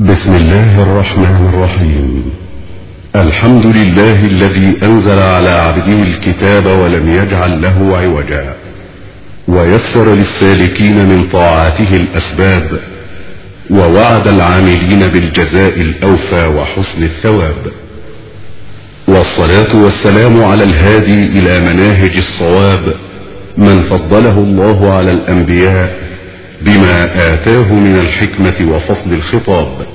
بسم الله الرحمن الرحيم. الحمد لله الذي أنزل على عبده الكتاب ولم يجعل له عوجا. ويسر للسالكين من طاعته الأسباب. ووعد العاملين بالجزاء الأوفى وحسن الثواب. والصلاة والسلام على الهادي إلى مناهج الصواب. من فضله الله على الأنبياء بما آتاه من الحكمة وفصل الخطاب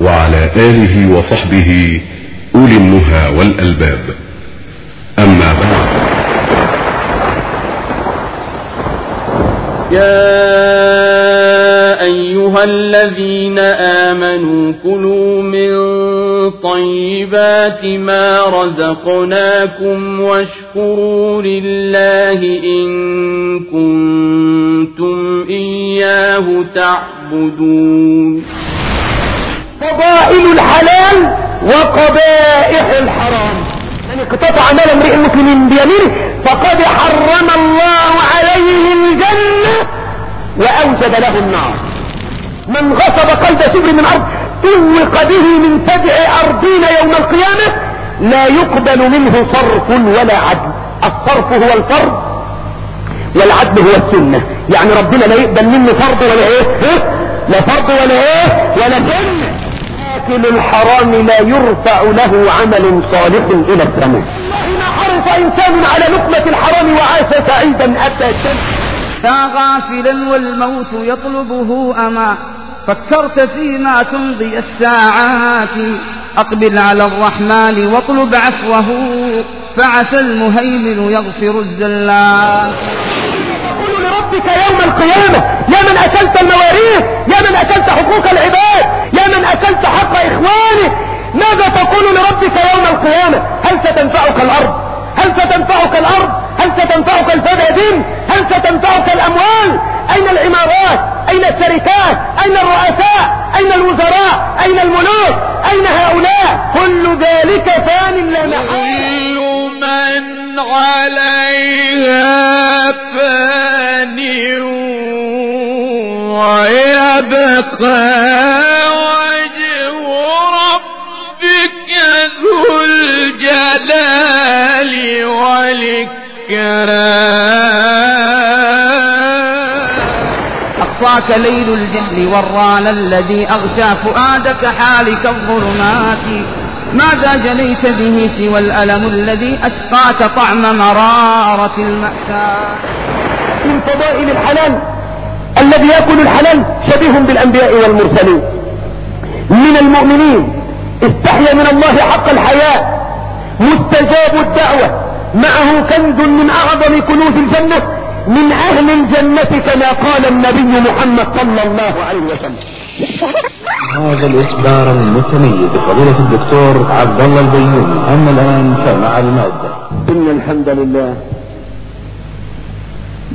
وعلى آله وصحبه أولي النهى والألباب. أما بعد يا أيها الذين آمنوا كلوا من طيبات ما رزقناكم واشكروا لله إن كنتم إياه تعبدون فضائل الحلال وقبائح الحرام. من اقتطع مال امرئ مسلم بيمينه. فقد حرم الله عليه الجنة وأوجد له النار من غصب قلب شبر من أرض توق به من سبع أرضين يوم القيامة لا يقبل منه صرف ولا عدل. الصرف هو الفرض والعدل هو السنة. يعني ربنا لا يقبل منه فرض ولا إيه؟ لا فرض ولا إيه؟ ولا سنة. آكل الحرام لا يرفع له عمل صالح إلى السماء. حرص إنسان على لقمة الحرام وعاش سعيدا أتى الشمس غافلا والموت يطلبه أما فكرت فيما تمضي الساعات. أقبل على الرحمن واطلب عفوه. فعسى المهيمن يغفر الزلات تقول لربك يوم القيامة يا من أكلت المواريث يا من أكلت حقوق العباد يا من أكلت حق إخوانك ماذا تقول لربك يوم القيامة؟ هل ستنفعك الأرض؟ هل ستنفعك الأرض؟ هل ستنفعك الفدادين هل ستنفعك الأموال؟ أين العمارات؟ أين الشركات؟ أين الرؤساء؟ أين الوزراء؟ أين الملوك؟ أين هؤلاء؟ كل ذلك فان لا محال من عليها فان ويبقى وجه ذو الجلال والإكرام. أقصاك ليل الجهل والران الذي أغشى فؤادك حالك الظلمات. ماذا جليت به سوى الألم الذي أسقاك طعم مرارة المأساة؟ من فضائل الحلال الذي يأكل الحلال شبيه بالأنبياء والمرسلين. من المؤمنين استحيا من الله حق الحياء مستجاب الدعوة. معه كنز من أعظم كنوز الجنة. من أهل الجنة كما قال النبي محمد صلى الله عليه وسلم. هذا الإخبار المتميز بفضيلة الدكتور عبد الله البيومي أما الآن فمع المادة إن الحمد لله.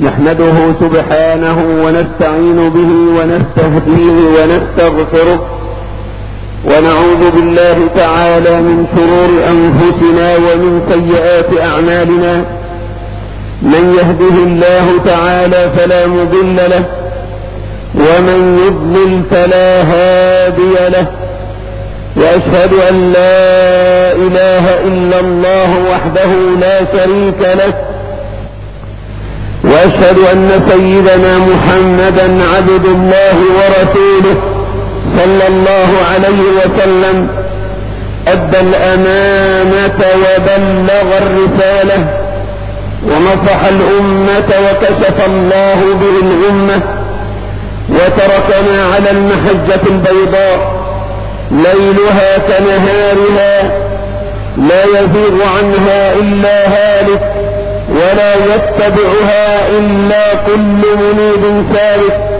نحمده سبحانه ونستعين به ونستهديه ونستغفره. ونعوذ بالله تعالى من شرور أنفسنا ومن سيئات أعمالنا. من يهده الله تعالى فلا مضل له ومن يضلل فلا هادي له. وأشهد أن لا إله إلا الله وحده لا شريك له. وأشهد أن سيدنا محمدا عبد الله ورسوله. صلى الله عليه وسلم أدى الأمانة وبلغ الرسالة ونصح الأمة وكشف الله به الأمة وتركنا على المحجة البيضاء ليلها كنهارها لا يزيغ عنها إلا هالك ولا يتبعها إلا كل منيب سالك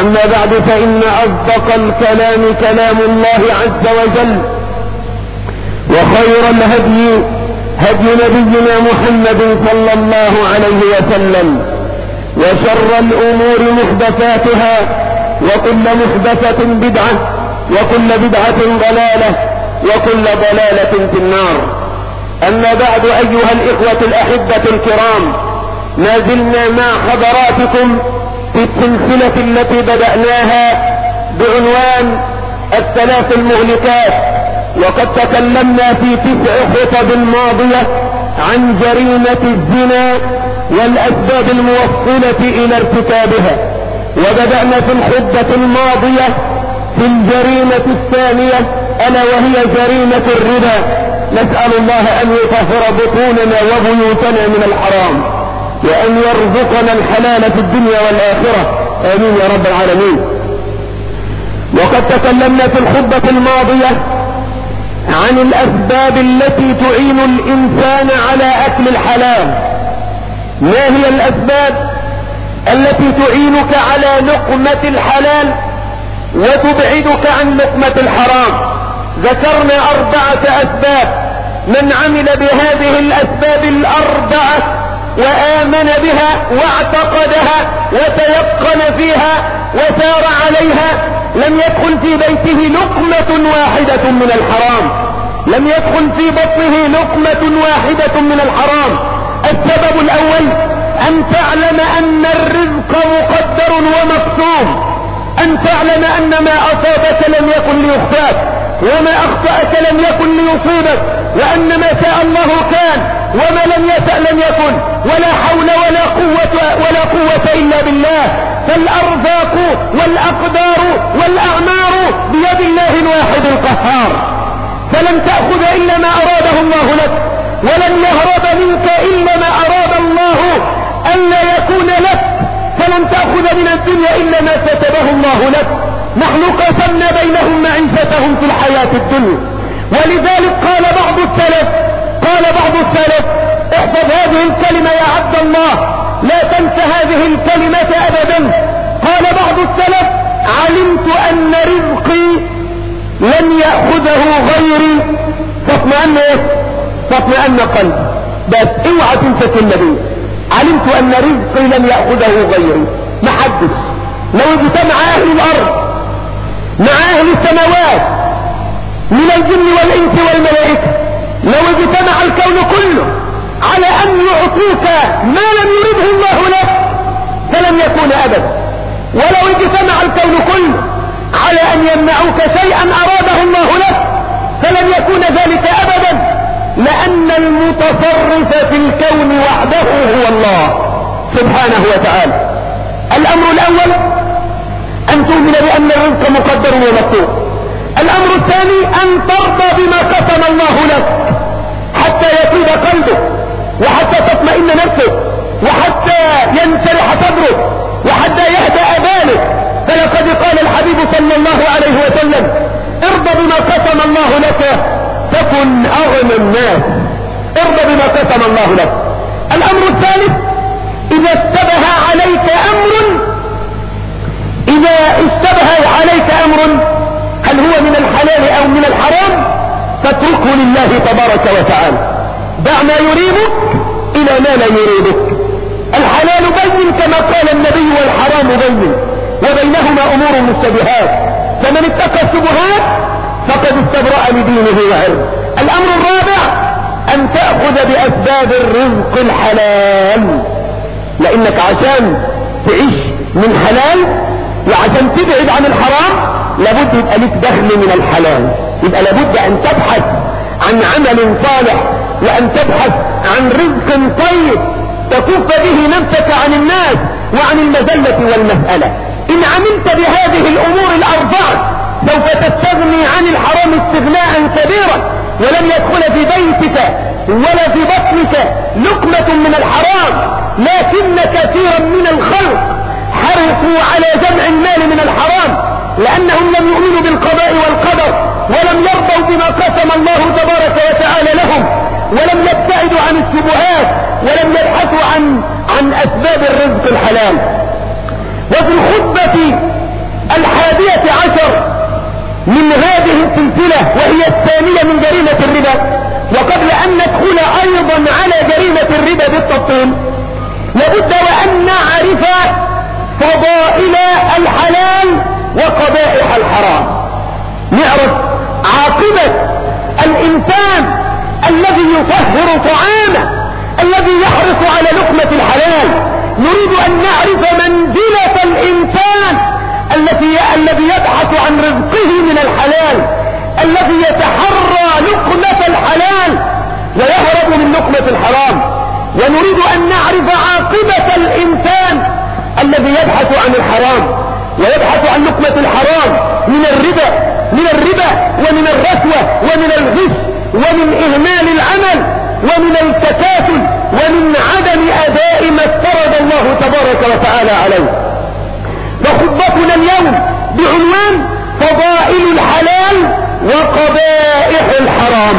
أما بعد فإن أصدق الكلام كلام الله عز وجل وخير الهدي هدي نبينا محمد صلى الله عليه وسلم وشر الأمور محدثاتها وكل محدثة بدعة وكل بدعة ضلالة وكل ضلالة في النار. أما بعد أيها الإخوة الأحبة الكرام ما زلنا مع حضراتكم في السلسلة التي بدأناها بعنوان الثلاث المهلكات. وقد تكلمنا في تسع خطب ماضية عن جريمة الزنا والأسباب الموصلة إلى ارتكابها. وبدأنا في الخطبة الماضية في الجريمة الثانية ألا وهي جريمة الربا. نسأل الله أن يطهر بطوننا وبيوتنا من الحرام. وأن يرزقنا الحلال في الدنيا والآخرة. آمين يا رب العالمين. وقد تكلمنا في الخطبة الماضية عن الأسباب التي تعين الإنسان على أكل الحلال. ما هي الأسباب التي تعينك على لقمة الحلال وتبعدك عن لقمة الحرام؟ ذكرنا أربعة أسباب. من عمل بهذه الأسباب الأربعة وآمن بها واعتقدها وتيقن فيها وسار عليها لم يدخل في بيته لقمة واحدة من الحرام. لم يدخل في بطنه لقمة واحدة من الحرام. السبب الأول أن تعلم أن الرزق مقدر ومقسوم. أن تعلم أن ما أصابك لم يكن ليخفاك وما أخطأك لم يكن ليصيبك وأن ما شاء الله كان. وما لم يشأ لم يكن ولا حول ولا قوة ولا قوة إلا بالله. فالأرزاق والأقدار والأعمار بيد الله الواحد القهار. فلم تأخذ إلا ما أراده الله لك ولن يهرب منك إلا ما أراد الله ألا يكون لك. فلن تأخذ من الدنيا إلا ما كتبه الله لك. نحن قسمنا بينهم معيشتهم في الحياة الدنيا. ولذلك قال بعض السلف قال بعض السلف احفظ هذه الكلمة يا عبد الله لا تنس هذه الكلمة أبدا. قال بعض السلف علمت أن رزقي لن يأخذه غيري. فاطمئن إيه؟ فاطمئن قلبي. بس اوعى تنسى الكلمة علمت أن رزقي لن يأخذه غيري. محدش لو اجتمع أهل الأرض مع أهل السماوات من الجن والإنس والملائكة لو اجتمع الكون كله على أن يعطوك ما لم يرده الله لك فلن يكون أبدا. ولو اجتمع الكون كله على أن يمنعوك شيئا أراده الله لك فلن يكون ذلك أبدا. لأن المتصرف في الكون وحده هو الله سبحانه وتعالى. الأمر الأول أن تؤمن بأن الرزق مقدر ومكتوب. الأمر الثاني أن ترضى بما قسم الله لك حتى يطيب قلبك وحتى تطمئن نفسك وحتى ينشرح صدرك وحتى يهدأ بالك. فلقد قال الحبيب صلى الله عليه وسلم ارضى بما قسم الله لك تكن أغنى الناس. ارضى بما قسم الله لك. الأمر الثالث إذا اشتبه عليك أمر إذا اشتبه عليك أمر هل هو من الحلال أو من الحرام فاتركه لله تبارك وتعالى. دع ما يريبك إلى ما لا يريبك الحلال بين كما قال النبي والحرام بين وبينهما أمور مشتبهات. فمن اتقى الشبهات فقد استبرأ لدينه وعرضه الأمر الرابع أن تأخذ بأسباب الرزق الحلال. لأنك عشان تعيش من حلال وعشان تبعد عن الحرام لابد يبقى لك دخل من الحلال. يبقى لابد أن تبحث عن عمل صالح وأن تبحث عن رزق طيب تكف به نفسك عن الناس وعن المذلة والمسألة. إن عملت بهذه الأمور الأربعة سوف تستغني عن الحرام استغناء كبيرا. ولم يدخل في بيتك ولا في بطنك لقمة من الحرام لكن كثيرا من الخلق حرصوا على جمع المال من الحرام. لأنهم لم يؤمنوا بالقضاء والقدر ولم يرضوا بما قسم الله تبارك وتعالى لهم ولم يبتعدوا عن الشبهات ولم يبحثوا عن عن أسباب الرزق الحلال. وفي الخطبة الحادية عشر من هذه السلسلة وهي الثانية من جريمة الربا وقبل أن ندخل أيضا على جريمة الربا بالتفصيل لابد وأن نعرف فضائل الحلال وقبائح الحرام. نعرف عاقبة الإنسان الذي يطهر طعامه الذي يحرص على لقمة الحلال. نريد أن نعرف منزلة الإنسان التي الذي يبحث عن رزقه من الحلال الذي يتحرى لقمة الحلال. ويهرب من لقمة الحرام. ونريد أن نعرف عاقبة الإنسان الذي يبحث عن الحرام. ويبحث عن لقمة الحرام من الربا من الربا ومن الرشوة ومن الغش ومن إهمال العمل ومن التكاسل ومن عدم أداء ما افترض الله تبارك وتعالى عليه. وخطبتنا اليوم بعنوان فضائل الحلال وقبائح الحرام.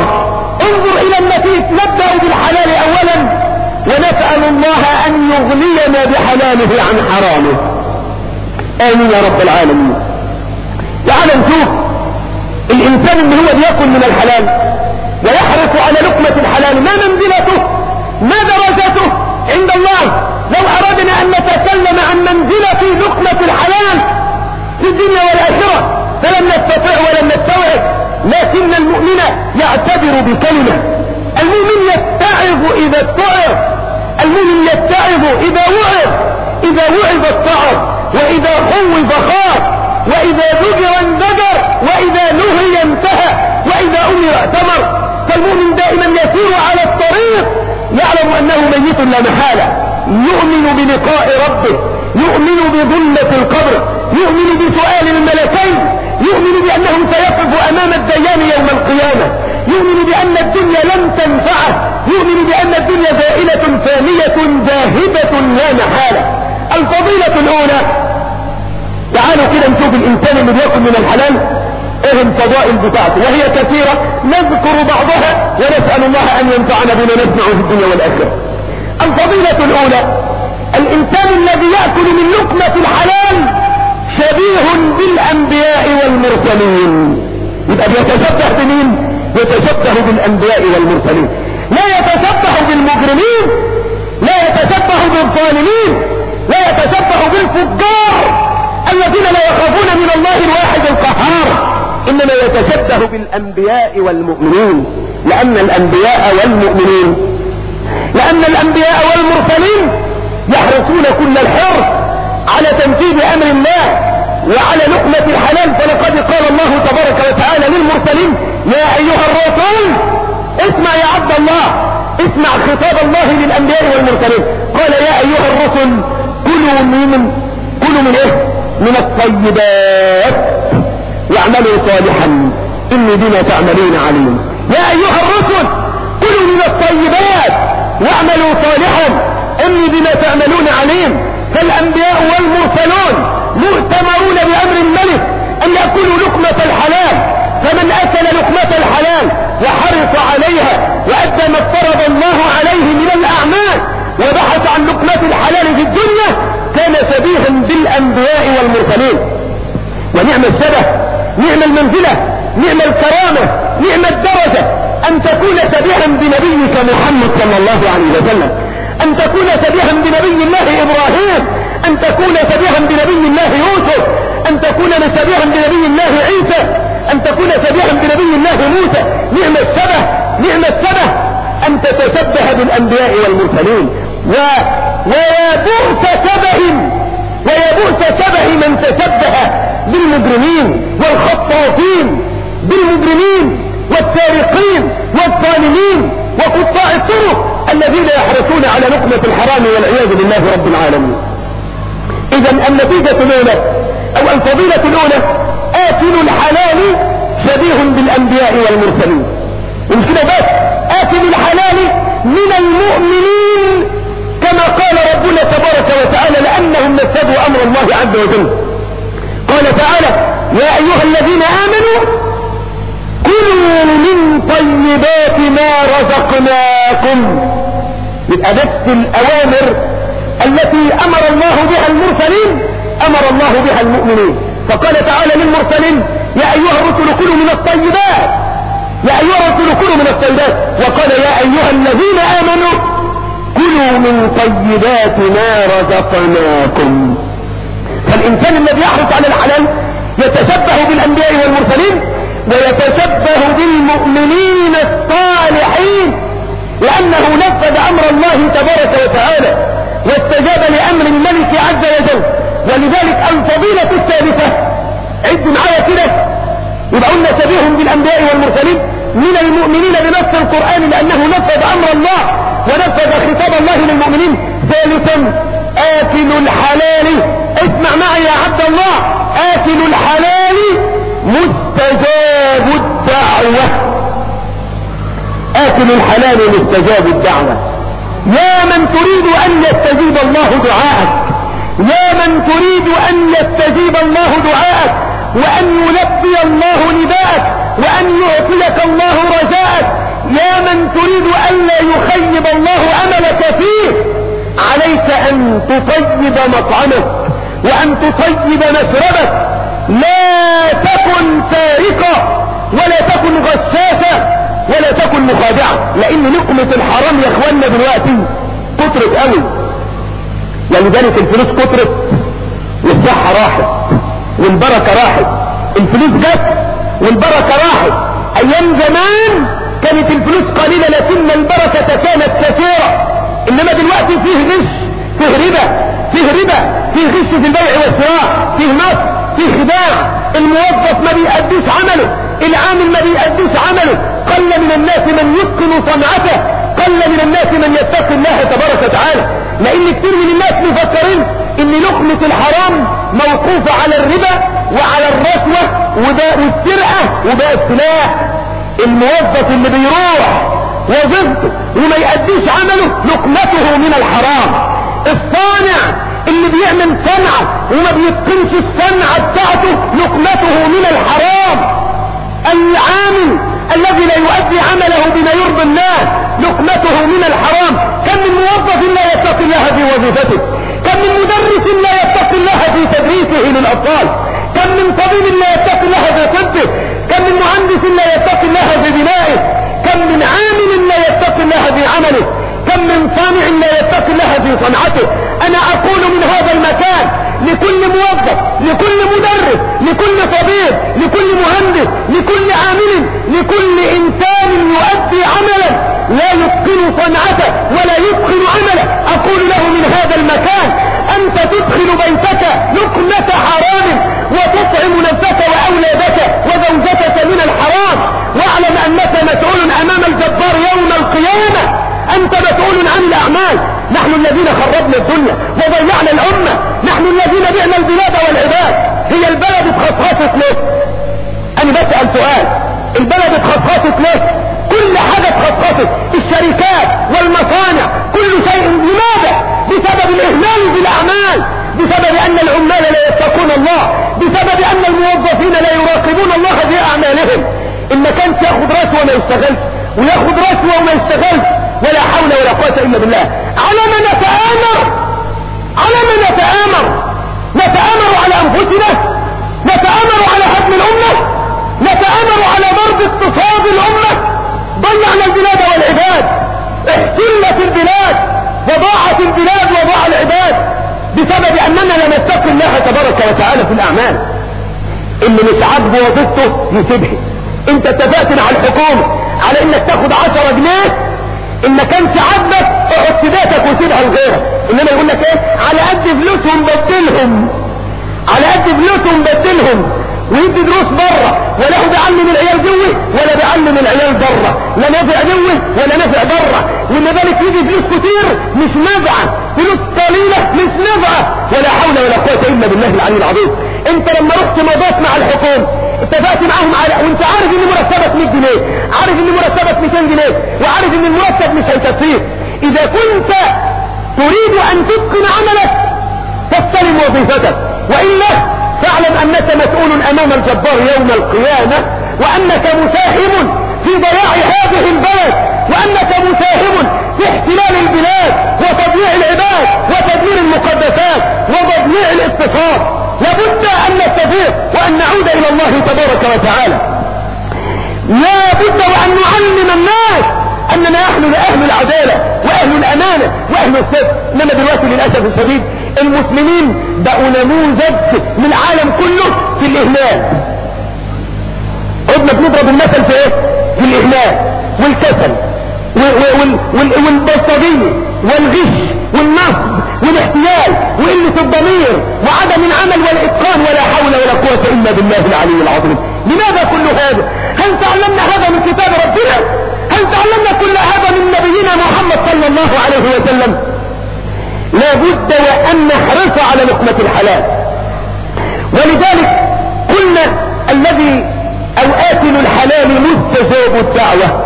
انظر إلى النتيج نبدأ بالحلال اولا ونسأل الله أن يغنينا بحلاله عن حرامه. آمين يا رب العالمين. تعال نشوف الإنسان اللي هو بيأكل من الحلال ويحرص على لقمة الحلال ما منزلته ما درجته عند الله. لو أردنا أن نتكلم عن منزلة لقمة الحلال في الدنيا والآخرة فلم نستطع ولم نستوعب لكن المؤمن يعتبر بكلمة. المؤمن يتعظ إذا اتعظ. المؤمن يتعظ إذا وعظ. إذا وعظ اتعظ. وإذا خوف خاف وإذا ذكر انذكر وإذا نهي انتهى وإذا أمر اعتمر. فالمؤمن دائما يسير على الطريق يعلم أنه ميت لا محالة. يؤمن بلقاء ربه يؤمن بظلة القبر يؤمن بسؤال الملكين يؤمن بأنه سيقف أمام الديان يوم القيامة. يؤمن بأن الدنيا لم تنفعه. يؤمن بأن الدنيا زائلة فانية ذاهبة لا محالة. الفضيلة الأولى تعالوا كده نشوف الإنسان اللي بيأكل من الحلال إيه الفضائل بتاعته؟ وهي كثيرة نذكر بعضها ونسأل الله أن ينفعنا بما نسمع في الدنيا والآخرة. الفضيلة الأولى الإنسان الذي يأكل من لقمة الحلال شبيه بالأنبياء والمرسلين. يبقى بيتشبه بمين؟ يتشبه بالأنبياء والمرسلين. لا يتشبه بالمجرمين لا يتشبه بالظالمين لا يتشبه بالفجار. الذين لا يخافون من الله الواحد القهار إنما يتشبه بالأنبياء والمؤمنين لأن الأنبياء والمؤمنين لأن الأنبياء والمرسلين يحرصون كل الحرص على تنفيذ أمر الله وعلى لقمة الحلال. فلقد قال الله تبارك وتعالى للمرسلين يا أيها الرسول اسمع يا عبد الله اسمع خطاب الله للأنبياء والمرسلين. قال يا أيها الرسل كلوا من كلوا من إيه؟ من الطيبات واعملوا صالحا. إني بما تعملون عليم. يا أيها الرسل كلوا من الطيبات واعملوا صالحا. إني بما تعملون عليم. فالأنبياء والمرسلون مؤتمرون بأمر الملك أن يأكلوا لقمة الحلال. فمن أكل لقمة الحلال وحرص عليها وأدى ما افترض الله عليه من الأعمال وبحث عن لقمة الحلال في الدنيا كان شبيها بالأنبياء والمرسلين. ونعم الشبه نعم المنزلة نعم الكرامة نعم الدرجة. أن تكون شبيها بنبيك محمد صلى الله عليه وسلم. أن تكون شبيها بنبي الله إبراهيم. أن تكون شبيها بنبي الله يوسف. أن تكون شبيها بنبي الله عيسى. أن تكون شبيها بنبي الله موسى. نعم الشبه نعم الشبه. أن تتشبه بالأنبياء والمرسلين. و... ويا بؤس شبه ويا بؤس شبه من تشبه بالمجرمين والخطافين بالمجرمين والسارقين والظالمين وقطاع الطرق الذين يحرصون على لقمة الحرام والعياذ بالله رب العالمين. اذا النتيجة الأولى أو الفضيلة الأولى آكل الحلال شبيه بالأنبياء والمرسلين. ومش كده بس؟ آكل الحلال من المؤمنين كما قال ربنا تبارك وتعالى لأنهم نفذوا أمر الله عز وجل. قال تعالى يا أيها الذين آمنوا كلوا من طيبات ما رزقناكم يبقى نفس الأوامر التي أمر الله بها المرسلين أمر الله بها المؤمنين. فقال تعالى للمرسلين يا أيها الرسل كلوا من الطيبات. يا أيها الرسل كلوا من الطيبات. وقال يا أيها الذين آمنوا كلوا من طيبات ما رزقناكم. فالإنسان الذي يحرص على الحلال يتشبه بالأنبياء والمرسلين ويتشبه بالمؤمنين الصالحين لأنه نفذ أمر الله تبارك وتعالى واستجاب لأمر الملك عز وجل. ولذلك الفضيلة الثالثة عد معايا كده يبقى قلنا شبيهم بالأنبياء والمرسلين. من المؤمنين بنص القرآن لأنه نفذ أمر الله ونفذ خطاب الله للمؤمنين. ثالثا آكل الحلال. اسمع معي يا عبد الله. آكل الحلال مستجاب الدعوة. آكل الحلال مستجاب الدعوة. يا من تريد أن يستجيب الله دعاءك. يا من تريد أن يستجيب الله دعاءك. وأن يلبي الله نداءك وأن يعطيك الله رجاءك. يا من تريد أن لا يخيب الله أملك فيه عليك أن تطيب مطعمك وأن تطيب مشربك. لا تكن سارقة ولا تكن غشاشة ولا تكن مخادعة. لأن نقمة الحرام يا اخوانا دلوقتي كترت قوي ولذلك الفلوس كترت والصحة راحت. والبركة راحت. الفلوس جت والبركة راحت. أيام زمان كانت الفلوس قليلة لكن البركة كانت كثيرة. إنما دلوقتي فيه غش فيه ربا فيه ربا فيه غش في البيع والشراء فيه نصب فيه خداع. الموظف ما بيأديش عمله العامل ما بيأديش عمله. قل من الناس من يتقن صنعته قل من الناس من يتقي الله تبارك وتعالى. لأن كثير من الناس مفكرين إن لقمة الحرام موقوفة على الربا وعلى الرشوة وده والسرقة وده السلاح. الموظف اللي بيروح وظيفته وما يأديش عمله لقمته من الحرام. الصانع اللي بيعمل صنعة وما بيتقنش الصنعة بتاعته لقمته من الحرام. العامل الذي لا يؤدي عمله بما يرضي الناس لقمته من الحرام. كم من موظف لا يتقي الله في وظيفته؟ كم من مدرس لا يتقي الله في تدريسه للأطفال كم من طبيب لا يتقي الله في طبه؟ كم من مهندس لا يتقي الله في بنائه؟ كم من عامل لا يتقي الله في عمله؟ كم من صانع لا يتقي الله في صنعته؟ أنا أقول من هذا المكان لكل موظف لكل مدرس لكل طبيب لكل مهندس لكل عامل لكل إنسان يؤدي عملا. لا يتقن صنعته ولا يتقن عمله. أقول له من هذا المكان أنت تدخل بيتك لقمة حرام وتطعم نفسك وأولادك وزوجتك من الحرام. واعلم أنك مسؤول أمام الجبار يوم القيامة. أنت مسؤول عن الأعمال. نحن الذين خربنا الدنيا وضيعنا الأمة. نحن الذين بعنا البلاد والعباد. هي البلد اتخصصت ليه؟ أنا بسأل سؤال. البلد اتخصصت ليه؟ كل حاجة اتخصصت الشركات والمصانع كل شيء لماذا؟ بسبب الإهمال بالأعمال بسبب أن العمال لا يتقون الله بسبب أن الموظفين لا يراقبون الله في أعمالهم. إن ما كانش ياخد رشوه وما يشتغلش وياخد رشوه وما يشتغلش ولا حول ولا قوة إلا بالله. على ما نتآمر على ما نتآمر نتآمر على أنفسنا نتآمر على هدم الأمة نتآمر على ضرب اقتصاد الأمة ضيعنا البلاد والعباد. احتلت البلاد وضاعت البلاد وضاع العباد بسبب أننا لم نتقي الله تبارك وتعالى في الأعمال. اللي مش عاجبه وظيفته يسيبها انت اتفقت مع الحكومة على إنك تاخد عشرة جنيه إن ما كانش عاجبك في بيتك وسيبها لغيرك. إنما يقول لك إيه؟ على قد فلوسهم بدلهم. على قد فلوسهم بدلهم. ويدي دروس بره ولا هو بيعلم العيال جوه ولا بيعلم العيال بره لا نافع جوه ولا نافع بره وإن بالك يجي فلوس كتير مش نافعه فلوس قليلة مش نافعه ولا حول ولا قوة إلا بالله العلي العظيم. أنت لما رحت مضيت مع الحكومة اتفقت معاهم على وأنت عارف إن مرتبك 100 جنيه عارف إن مرتبك 200 جنيه وعارف إن المرتب مش هيكفيك. إذا كنت تريد أن تتقن عملك تستلم وظيفتك. وإلا فاعلم أنك مسؤول أمام الجبار يوم القيامة وأنك مساهم في ضياع هذه البلد وأنك مساهم في احتلال البلاد وتضييع العباد وتدمير المقدسات وتضييع الاقتصاد. لابد أن نستفيق وأن نعود إلى الله تبارك وتعالى. لابد وأن نعلم الناس أننا نحن أهل العدالة انما دلوقتي للأسف الشديد. المسلمين بقوا نموذج من العالم كله في الإهمال. قلنا بنضرب المثل في إيه؟ في الإهمال. والكسل. والبلطجية والغش. والنصب. والاحتيال وقلة الضمير. وعدم العمل والاتقان ولا حول ولا قوة إلا بالله العلي العظيم. لماذا كل هذا؟ هل تعلمنا هذا من كتاب ربنا؟ هل تعلمنا كل هذا من نبينا محمد صلى الله عليه وسلم؟ لا بد وأن نحرص على لقمة الحلال. ولذلك قلنا الذي أو اكل الحلال مستجاب الدعوة.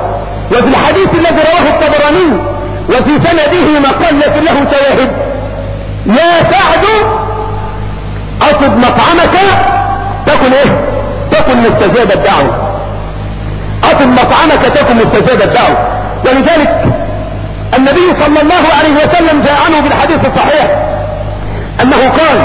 وفي الحديث الذي رواه الطبراني وفي سنده لكن له شواهد. يا سعد اصب مطعمك تكن إيه؟ تكن مستجاب الدعوة. اصب مطعمك تكن مستجاب الدعوة. ولذلك النبي صلى الله عليه وسلم جاء عنه بالحديث الصحيح أنه قال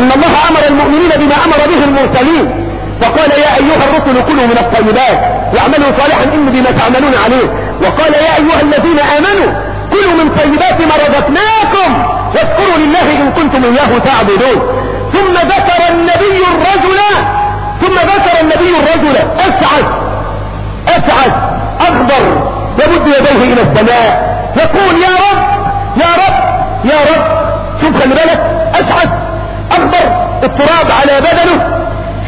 إن الله أمر المؤمنين بما أمر به المرسلين فقال يا أيها الرسل كلوا من الطيبات واعملوا صالحا ان بما تعملون عليه وقال يا أيها الذين آمنوا كلوا من طيبات ما رزقناكم واذكروا لله إن كنتم إياه تعبدون. ثم ذكر النبي الرجل ثم ذكر النبي الرجل. أسعد أسعد أخضر يمد يديه إلى السماء. يقول يا رب يا رب يا رب شوف خلي بالك اسعد اخضر التراب على بدنه.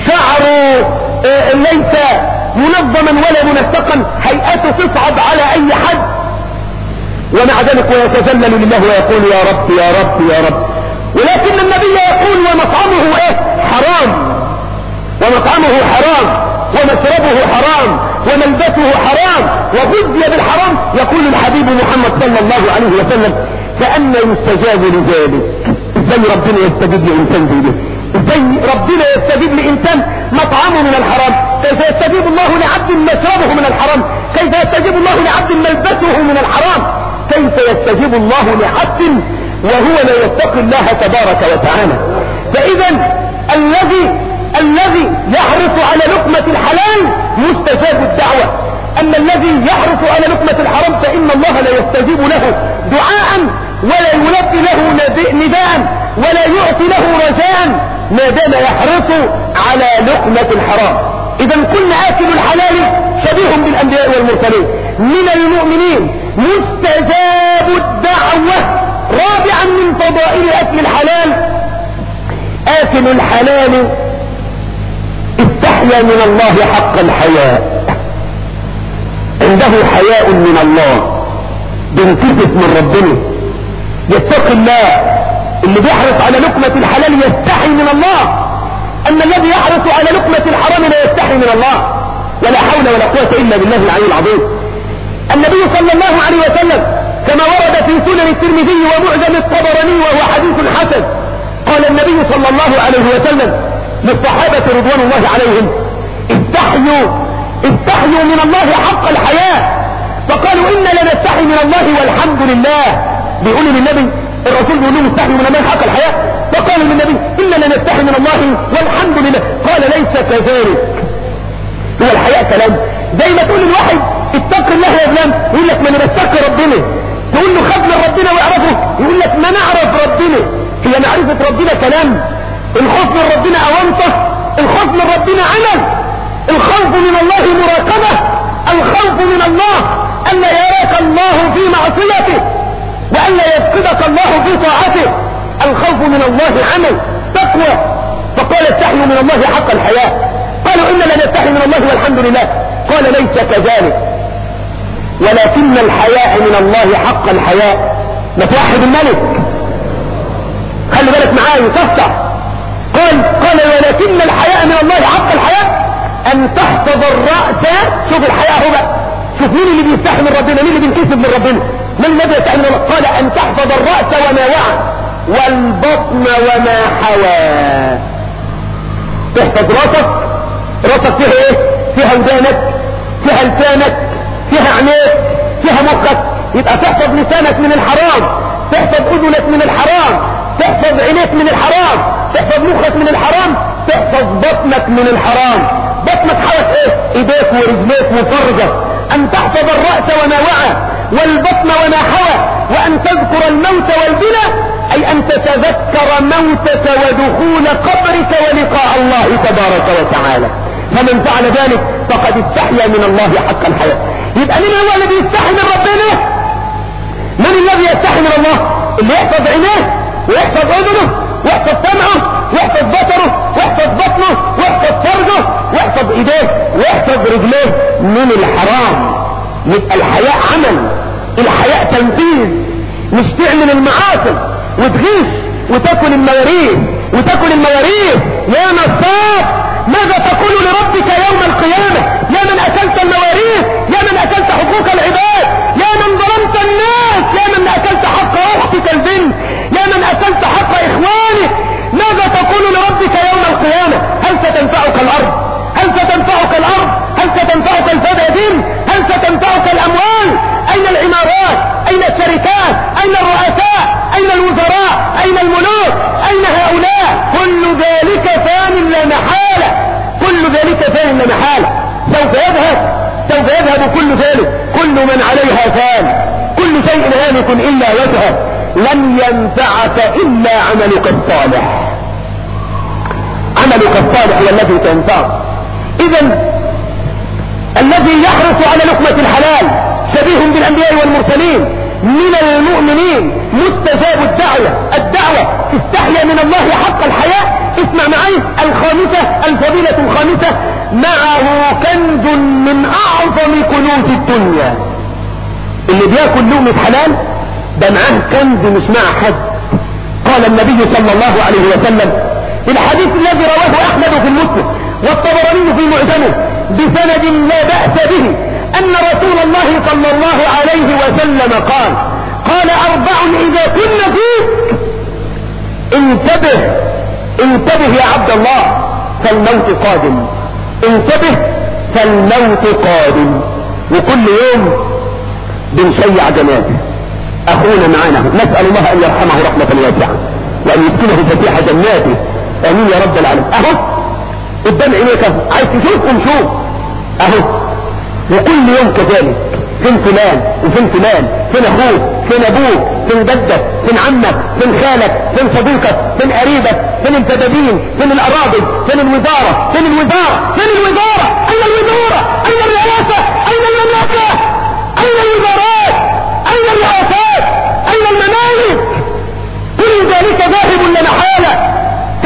شعره آه، ليس منظما ولا منسقا هيئته تصعد على أي حد. ومع ذلك ويتذلل لله ويقول يا رب يا رب يا رب. ولكن النبي يقول ومطعمه إيه؟ حرام. ومطعمه حرام ومشربه حرام. وملبسه حرام وغذي بالحرام يقول الحبيب محمد صلى الله عليه وسلم كأن يستجاب لذلك إزاي ربنا يستجيب لإنسان زي ده. إزاي ربنا يستجيب لإنسان مطعمه من الحرام. كيف يستجيب الله لعبد مشربه من الحرام؟ كيف يستجيب الله لعبد ملبسه من الحرام؟ كيف يستجيب الله لعبد وهو لا يتقي الله تبارك وتعالى؟ فإذا الذي الذي يحرص على لقمة الحلال مستجاب الدعوة. أما الذي يحرص على لقمة الحرام فإن الله لا يستجيب له دعاء ولا يلبي له نداء ولا يعطي له رجاء ما دام يحرص على لقمة الحرام. إذا كل آكل الحلال شبيه بالأنبياء والمرسلين. من المؤمنين مستجاب الدعوة. رابعا من فضائل أكل الحلال. آكل الحلال استحيا من الله حق الحياء عنده حياء من الله. بينكسف من ربنا. يتقي الله. اللي بيحرص على لقمة الحلال يستحي من الله. أن الذي يحرص على لقمة الحرام لا يستحي من الله. ولا حول ولا قوة إلا بالله العلي العظيم. النبي صلى الله عليه وسلم كما ورد في سنن الترمذي ومعجم الطبراني وهو حديث حسن. قال النبي صلى الله عليه وسلم للصحابة رضوان الله عليهم. استحيوا استحيوا من الله حق الحياة. فقالوا إنا لنستحي من الله والحمد لله. بيقول للنبي الرسول بيقول لهم استحي من الله حق الحياة. فقال للنبي إننا نستحي من الله والحمد لله. قال ليس كذلك. هو الحياة كلام. زي ما تقول الواحد اتق الله يا فلان. يقول لك ما أنا بتقي ربنا. تقول له خاف من ربنا ويعرفه يقول لك ما نعرف ربنا. هي معرفة ربنا كلام. الخوف من ربنا اوانطه الخوف من ربنا عمل الخوف من الله مراقبة الخوف من الله أن يراك الله في معصيته وأن يفقدك الله في طاعته الخوف من الله عمل تقوى. فقال استحيوا من الله حق الحياة. قالوا إنا لا نستحي من الله والحمد لله. قال ليس كذلك. ولكن الحياء من الله حق الحياء. نتوحد الملك. خلي بالك معايا تفتح قال قال ولكن الحياء من الله حق الحياء أن تحفظ الرأس. شوف الحياة هو بقى. شوف مين اللي بيستحي من ربنا مين اللي بينكسب من ربنا؟ من الذي يستحي من الله قال أن تحفظ الرأس وما وعى والبطن وما حوى. تحفظ راسك. راسك فيها إيه؟ فيها ودانك فيها لسانك فيها عينيك فيها مخك. يبقى تحفظ لسانك من الحرام تحفظ أذنك من الحرام. تحفظ عينيك من الحرام تحفظ مخك من الحرام تحفظ بطنك من الحرام. بطنك حوت إيه؟ إيديك ورجليك وفرجك. أن تحفظ الرأس وما وعى والبطن وما حوى وأن تذكر الموت والبلى أي أن تتذكر موتك ودخول قبرك ولقاء الله تبارك وتعالى. فمن فعل ذلك فقد استحيا من الله حق الحياة. يبقى مين هو الذي يستحي من ربنا؟ من الذي يستحي من الله؟ اللي يحفظ عينيه؟ ويحفظ اذنه ويحفظ سمعه ويحفظ بصره ويحفظ بطنه ويحفظ فرجه ويحفظ إيديه ويحفظ رجليه. من الحرام؟ يبقى الحياء عمل الحياء تنفيذ. مش تعمل المعاصي وتغيش وتاكل المواريث وتاكل المواريث. يا نصاب! ماذا تقول لربك يوم القيامة؟ يا من أكلت المواريث يا من أكلت حقوق العباد يا من ظلمت الناس يا من أكلت حق أختك البنت يا من أكلت حق اخوانك ماذا تقول لربك يوم القيامة؟ هل ستنفعك الأرض؟ هل ستنفعك الأرض؟ هل ستنفعك الفدادين هل ستنفعك الأموال؟ أين العمارات؟ أين الشركات؟ أين الرؤساء؟ أين الوزراء؟ أين الملوك؟ أين هؤلاء؟ كل ذلك فان لا محالة كل ذلك فان لا محالة سوف يذهب. سوف يذهب كل ذلك. كل من عليها فان. كل شيء هالك إلا وجهه. لن ينفعك إلا عملك الصالح. عملك الصالح هو الذي تنفعك. اذا الذي يحرص على لقمة الحلال شبيه بالأنبياء والمرسلين من المؤمنين مستجاب الدعوة. الدعوة استحيا من الله حق الحياة. اسمع معي الخامسة الفضيلة الخامسة معه كنز من أعظم كنوز الدنيا. اللي بياكل لقمة حلال ده معاه كنز مش مع حد. قال النبي صلى الله عليه وسلم الحديث الذي رواه أحمد في المسلم والطبراني في معجمه بسند لا بأس به أن رسول الله صلى الله عليه وسلم قال قال أربع إذا كن فيك. انتبه انتبه يا عبد الله فالموت قادم. انتبه فالموت قادم. وكل يوم بنشيع جنازه أخونا معنا نسأل الله أن يرحمه رحمة واسعة وأن يسكنه فتيح جناته. آمين يا رب العالمين. أهو. قدام عينيك عايز تشوف قوم شوف أهو. وكل يوم كذلك. فين فلان؟ وفين فلان؟ فين أخوك؟ فين أبوك؟ فين جدك؟ فين عمك؟ فين خالك؟ فين صديقك؟ فين قريبك؟ فين الفدادين فين الأراضي؟ فين الوزارة؟ فين الوزارة؟ فين الوزارة؟ أين الوزارة؟ أين الرئاسة؟ أين المملكة؟ أين الوزارات؟ أين الرئاسات؟ أين الممالك كل ذلك ذاهب لا محالة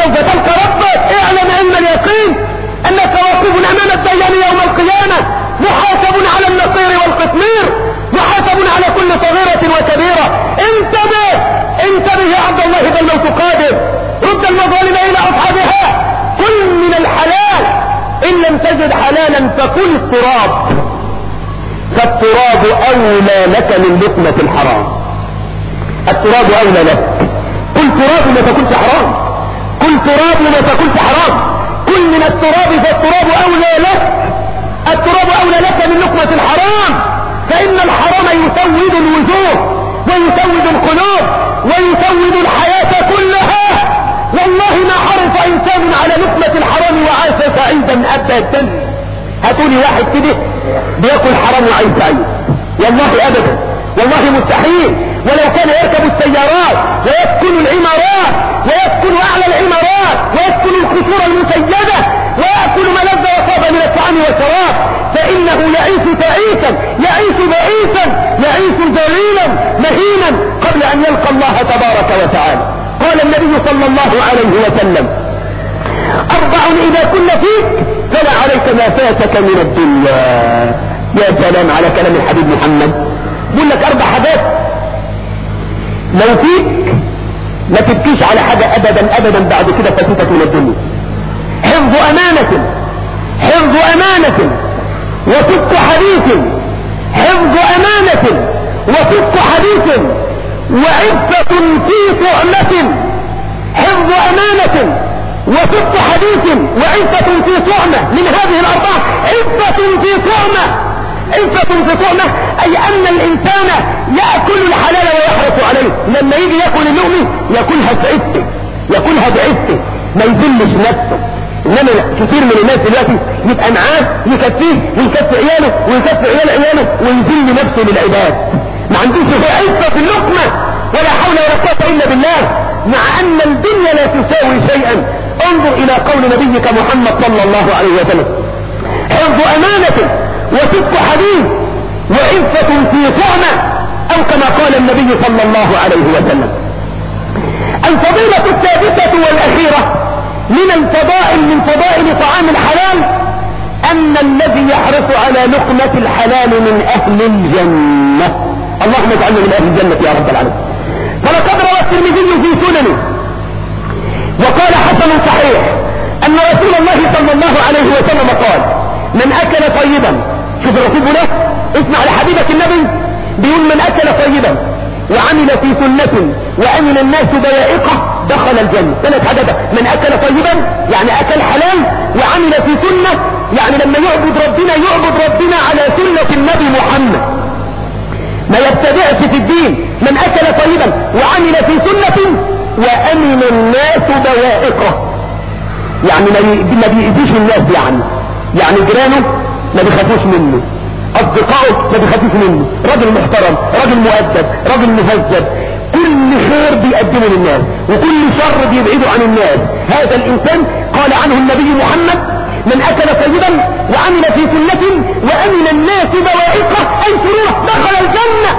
سوف تلقى ربك. اعلم علم اليقين انك واقف امام الديان يوم القيامة. محاسب على النصير والقطمير محاسب على كل صغيرة وكبيرة. انتبه. انتبه يا عبد الله بالموت قادر رد المظالم إلى أصحابها. كل من الحلال. إن لم تجد حلالا فكل التراب. فالتراب أولى لك من لقمة الحرام. التراب أولى لك. كل تراب ما تكونش حرام. كل تراب ما تكونش حرام كل من التراب فالتراب أولى لك. التراب أولى لك من لقمة الحرام. فإن الحرام يسود الوجوه ويسود القلوب ويسود الحياة كلها. والله ما حرص إنسان على لقمة الحرام وعاش سعيدا ابدا هاتولي واحد كده بياكل حرام وعايش سعيد. والله أبدا. والله مستحيل. ولو كان يركب السيارات ويسكن العمارات ويسكن أعلى العمارات ويسكن القصور المسيدة ويأكل ما لذ من الطعام والشراب فإنه يعيش تعيسا يعيش بعيسا يعيش ذليلا مهينا قبل أن يلقى الله تبارك وتعالى. قال النبي صلى الله عليه وسلم أربع إذا كن فيك فلا عليك ما فاتك من الدنيا. يا سلام على كلام الحبيب محمد. بقول لك أربع حاجات لو فيك ما تبكيش على حاجة أبدا أبدا بعد كده فاتتك من الدنيا. حفظ أمانة حفظ أمانة وصدق حديث. حفظ أمانة وصدق حديث. وعفة في طعمة حفظ أمانة وصدق حديث. وعفة في طعمة من هذه الأربعة عفة في طعمة في طعمة أي أن الإنسان يأكل الحلال ويحرص عليه. لما يجي يأكل اللقمة يأكلها بعفة يأكلها بعفة ما يذلش نفسه. إنما كثير من الناس دلوقتي يبقى معاه يكفيه ويكفي عياله ويكفي عيال عياله ويذل نفسه للعباد ما عندوش عفة في اللقمة ولا حول ولا قوة إلا بالله. مع أن الدنيا لا تساوي شيئا. انظر إلى قول نبيك محمد صلى الله عليه وسلم. حفظ أمانة. وصدق حديث وعفة في طعمة أو كما قال النبي صلى الله عليه وسلم. الفضيلة السادسة والأخيرة من الفضائل من فضائل طعام الحلال أن الذي يحرص على لقمة الحلال من أهل الجنة. اللهم اجعلنا من أهل الجنة يا رب العالمين. فلقد روى الترمذي في سننه. وقال حسن صحيح أن رسول الله صلى الله عليه وسلم قال من أكل طيبا شوف الرسول له اسمع لحبيبك النبي بيقول من أكل طيبا وعمل في سنة وامن الناس بوائقه دخل الجنة. ثلاث حاجات من أكل طيبا يعني أكل حلال وعمل في سنة يعني لما يعبد ربنا يعبد ربنا على سنة النبي محمد. ما يبتدعش في الدين من أكل طيبا وعمل في سنة وأمن الناس بوائقه يعني ما بيأذيش الناس يعني. يعني جيرانه ما بيخافوش منه. اصدقائه ما بيخافوش منه. راجل محترم راجل مؤدب راجل مهذب. كل خير بيقدمه للناس وكل شر بيبعده عن الناس. هذا الإنسان قال عنه النبي محمد من أكل طيبا وعمل في سنة وأمن الناس بوائقه اي سروره دخل الجنة.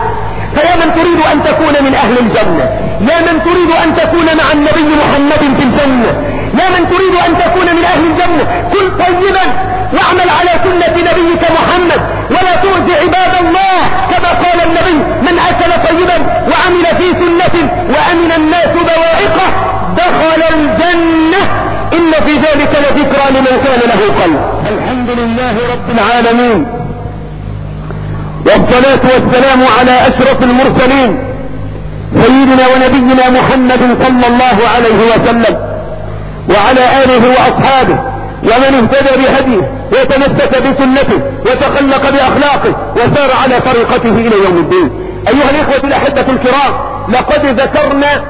فيا من تريد أن تكون من أهل الجنة يا من تريد أن تكون مع النبي محمد في الجنة يا من تريد أن تكون من أهل الجنة كن طيبا واعمل على سنة نبيك محمد ولا تؤذي عباد الله كما قال النبي من أكل طيبا وعمل في سنة وأمن الناس بوائقه دخل الجنة إن في ذلك لذكرى لمن كان له قلب. الحمد لله رب العالمين. والصلاة والسلام على أشرف المرسلين سيدنا ونبينا محمد صلى الله عليه وسلم وعلى آله وأصحابه ومن اهتدى بهديه وتمسك بسنته وتخلق بأخلاقه وسار على طريقته إلى يوم الدين. أيها الإخوة الأحبة الكرام لقد ذكرنا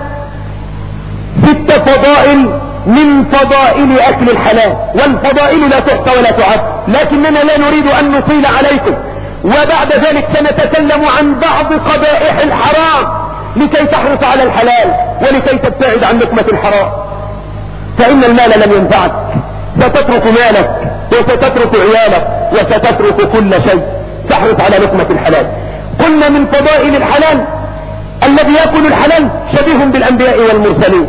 ست فضائل من فضائل أكل الحلال والفضائل لا تحصى ولا تعد لكننا لا نريد أن نطيل عليكم. وبعد ذلك سنتكلم عن بعض قبائح الحرام لكي تحرص على الحلال ولكي تبتعد عن لقمة الحرام. فإن المال لم ينفعك. ستترك مالك وستترك عيالك وستترك كل شيء. تحرص على لقمة الحلال. قلنا من فضائل الحلال الذي يأكل الحلال شبيه بالأنبياء والمرسلين.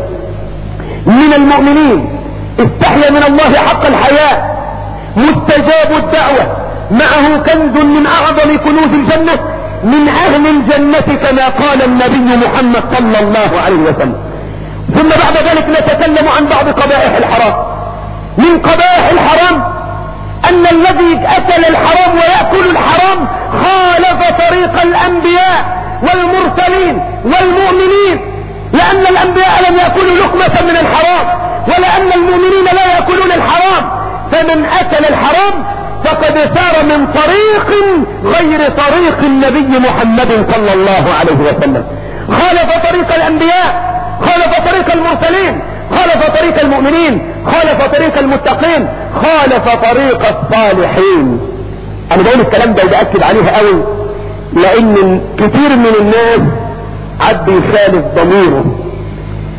من المؤمنين استحيا من الله حق الحياة. مستجاب الدعوة. معه كنز من أعظم كنوز الجنة من أهل الجنة كما قال النبي محمد صلى الله عليه وسلم. ثم بعد ذلك نتكلم عن بعض قبائح الحرام. من قبائح الحرام أن الذي أكل الحرام ويأكل الحرام خالف طريق الأنبياء والمرسلين والمؤمنين. لأن الأنبياء لم يأكلوا لقمة من الحرام ولأن المؤمنين لا يأكلون الحرام. فمن أكل الحرام فقد سار من طريق غير طريق النبي محمد صلى الله عليه وسلم. خالف طريق الأنبياء خالف طريق المرسلين خالف طريق المؤمنين خالف طريق المتقين خالف طريق الصالحين. أنا بقول الكلام ده بأكد عليه قوي لأن كتير من الناس عد يخالف ضميره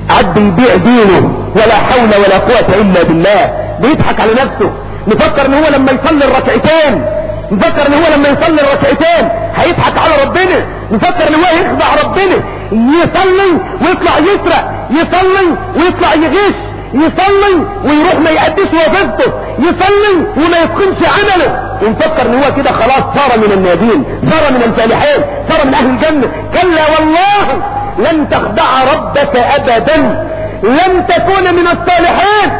عد يبيع دينه ولا حول ولا قوة إلا بالله. بيضحك على نفسه. نفكر إن هو لما يصلي الركعتين نفكر إن هو لما يصلي الركعتين هيضحك على ربنا نفكر إن هو يخدع ربنا يصلي ويطلع يسرق يصلي ويطلع يغش يصلي ويروح ما يأديش وظيفته يصلي وما يتقنش عمله. ونفكر إن هو كده خلاص صار من النادين صار من الفالحين صار من أهل الجنة. كلا والله لن تخدع ربك ابدا لن تكون من الصالحين.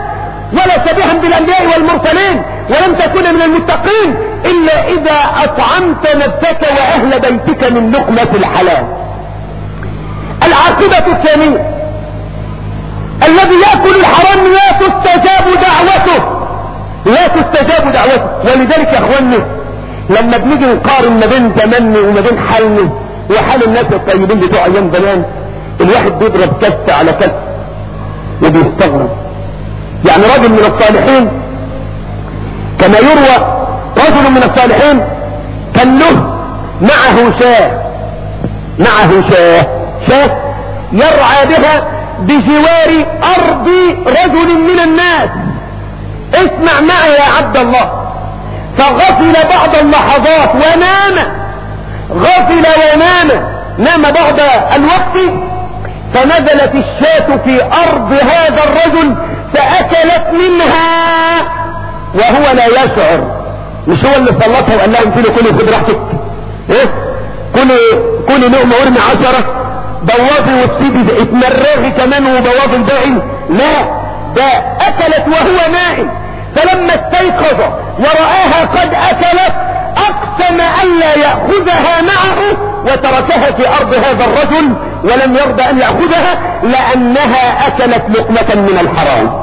ولا شبيها بالأنبياء والمرسلين ولم تكن من المتقين إلا إذا أطعمت نفسك وأهل بيتك من لقمة الحلال. العاقبة الثانية الذي يأكل الحرام لا تستجاب دعوته. لا تستجاب دعوته. ولذلك يا إخواني لما بنيجي نقارن ما بين زماننا وما بين حالنا وحال الناس الطيبين بتوع أيام زمان الواحد بيضرب كف على كف وبيستغرب. يعني رجل من الصالحين. كما يروى رجل من الصالحين كان له معه شاه معه شاه شاه يرعى بها بجوار أرض رجل من الناس. اسمع معي يا عبد الله. فغفل بعض اللحظات ونام غفل ونام نام بعد الوقت. فنزلت الشاة في أرض هذا الرجل فأكلت منها وهو لا يشعر. مش هو اللي سلطها وقال لها أنتوا كلوا خد راحتك. إيه؟ كلوا كلوا لقمه وارمي عشرة. بوظي وتسيبي اتمرغي كمان وبوظي الباقي لا ده أكلت وهو نائم. فلما استيقظ ورآها قد أكلت أقسم الا يأخذها معه وتركها في أرض هذا الرجل ولم يرضى أن يأخذها لأنها أكلت لقمة من الحرام.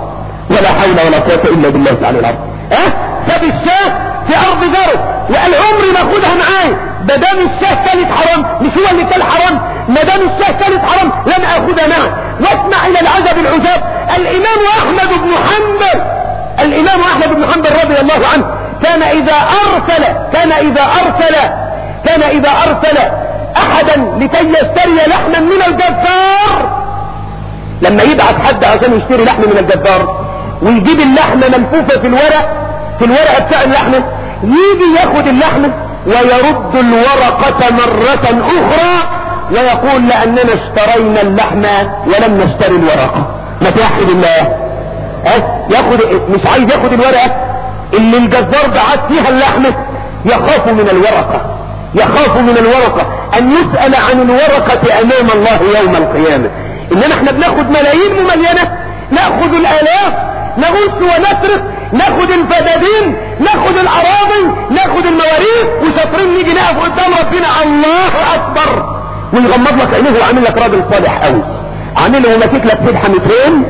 ولا حول ولا قوة إلا بالله تعالى العظيم. آه ساب الشاه في أرض جاره وقال عمري ما اخدها معايا ده دام الشاه كانت حرام مش هو اللي كان حرام؟ ما دام الشاه كانت حرام لن اخدها معي واسمع إلى العجب العجاب. الإمام أحمد بن حنبل الإمام أحمد بن حنبل رضي الله عنه كان إذا أرسل كان إذا أرسل كان إذا أرسل احدا لكي يشتري لحما من الجزار لما يبعث حد عشان يشتري لحم من الجزار ويجيب اللحمة ملفوفة في الورق في الورقة بتاع اللحمة يجي ياخد اللحمة ويرد الورقة مرة أخرى ويقول لأننا اشترينا اللحمة ولم نشتري الورقة ما توحد الله. أه؟ ياخد مش عايز ياخد الورقة؟ اللي الجزار بعت فيها اللحمة يخاف من الورقة. يخاف من الورقة. أن يسأل عن الورقة أمام الله يوم القيامة. إنما إحنا بناخد ملايين مملينة ناخد الآلاف نغش ونسرق ناخد الفدادين ناخد الأراضي ناخد المواريث وشاطرين نيجي نقف قدام ربنا. الله أكبر! ويغمض لك عينيه وعامل لك راجل صالح قوي. عامل له ماسك لك سبحه مترين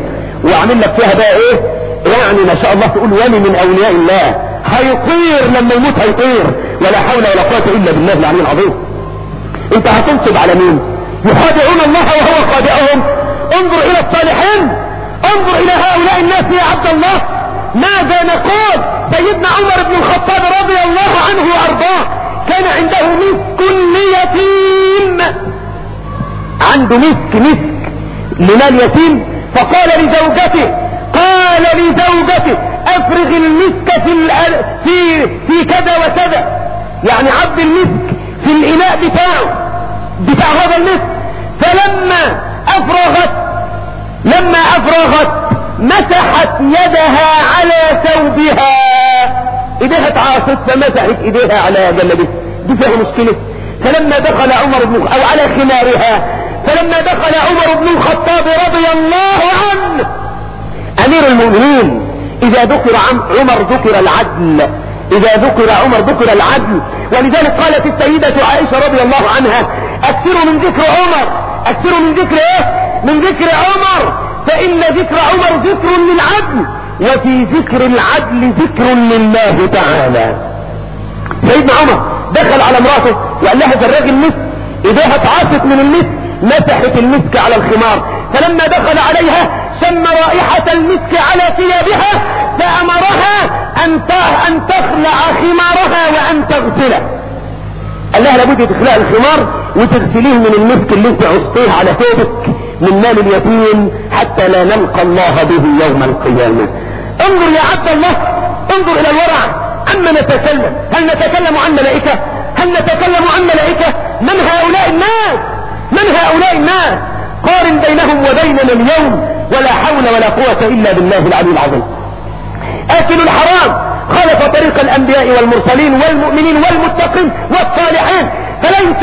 وعامل لك فيها بقى إيه؟ يعني ما شاء الله تقول ولي من أولياء الله. هيطير لما يموت هيطير. ولا حول ولا قوة إلا بالله العلي العظيم. أنت هتنصب على مين؟ يخادعون الله وهو خادعهم. انظر إلى الصالحين. انظر إلى هؤلاء الناس يا عبد الله. ماذا نقول؟ سيدنا عمر بن الخطاب رضي الله عنه وأرضاه. كان عنده مسك ليتيم. عنده مسك مسك لمال يتيم فقال لزوجته قال لزوجته أفرغ المسك في. في في كذا وكذا. يعني عبد المسك في الإناء بتاعه بتاع هذا المسك. فلما أفرغت لما أفرغت مسحت يدها على ثوبها. إيديها اتعاصت فمسحت إيديها على جلبها دي فيها مشكلة. فلما دخل عمر بن أو على خمارها فلما دخل عمر بن الخطاب رضي الله عنه أمير المؤمنين إذا ذكر عمر ذكر العدل. إذا ذكر عمر ذكر العدل. ولذلك قالت السيدة عائشة رضي الله عنها أكثروا من ذكر عمر. أكثروا من ذكر إيه؟ من ذكر عمر فإن ذكر عمر ذكر للعدل وفي ذكر العدل ذكر لله تعالى. سيدنا عمر دخل على امرأته وقال لها زراج المسك إيديها اتعاصت من المسك مسحت المسك على الخمار. فلما دخل عليها شم رائحة المسك على ثيابها فأمرها أن أن تخلع خمارها وأن تغسله. قال لها لابد تخلع الخمار وتغسليه من المسك اللي انت عصتيه على ثوبك. من مال اليتيم حتى لا نلقى الله به يوم القيامة. انظر يا عبد الله انظر إلى الورع. عما نتكلم. هل نتكلم عن ملائكة؟ هل نتكلم عن ملائكة؟ من هؤلاء الناس؟ من هؤلاء الناس؟ قارن بينهم وبيننا اليوم ولا حول ولا قوة إلا بالله العلي العظيم. آكل الحرام. خالف طريق الأنبياء والمرسلين والمؤمنين والمتقين والصالحين. فليس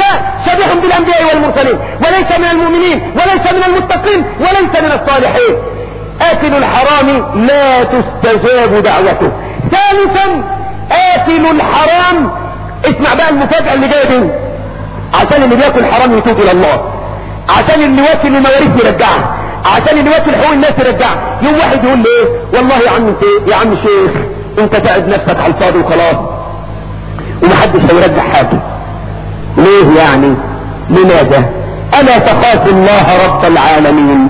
شبيها بالأنبياء والمرسلين وليس من المؤمنين وليس من المتقين وليس من الصالحين. آكل الحرام لا تستجاب دعوته. ثالثا آكل الحرام. اسمع بقى المفاجأة اللي جاية دي. عشان اللي بياكل حرام يتوب إلى الله. عشان اللي واكل المواريث يرجعها. عشان اللي واكل حقوق الناس يرجعها. يوم واحد يقول لي إيه؟ والله يا عم يا عم شيخ أنت تعب نفسك على الفاضي وخلاص. ومحدش هيرجع حاجة. ليه يعني؟ لماذا؟ ألا تخاف الله رب العالمين؟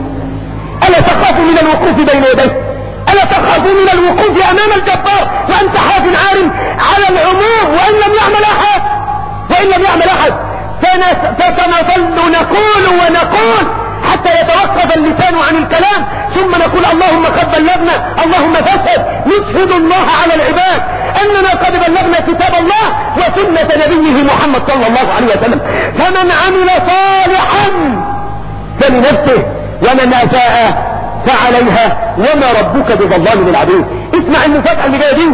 ألا تخاف من الوقوف بين يديه ألا تخاف من الوقوف أمام الجبار وأنت حاف عارم على العموم وإن لم يعمل أحد؟ وإن لم يعمل أحد. فسنظل نقول ونقول حتى يتوقف اللسان عن الكلام ثم نقول اللهم قد بلغنا اللهم فاشهد نشهد الله على العباد أننا قد بلغنا كتاب الله وسنة نبيه محمد صلى الله عليه وسلم. فمن عمل صالحا فلنفسه ومن أساء فعليها وما ربك بظلام للعبيد. اسمع المفاجأة اللي جاية دي.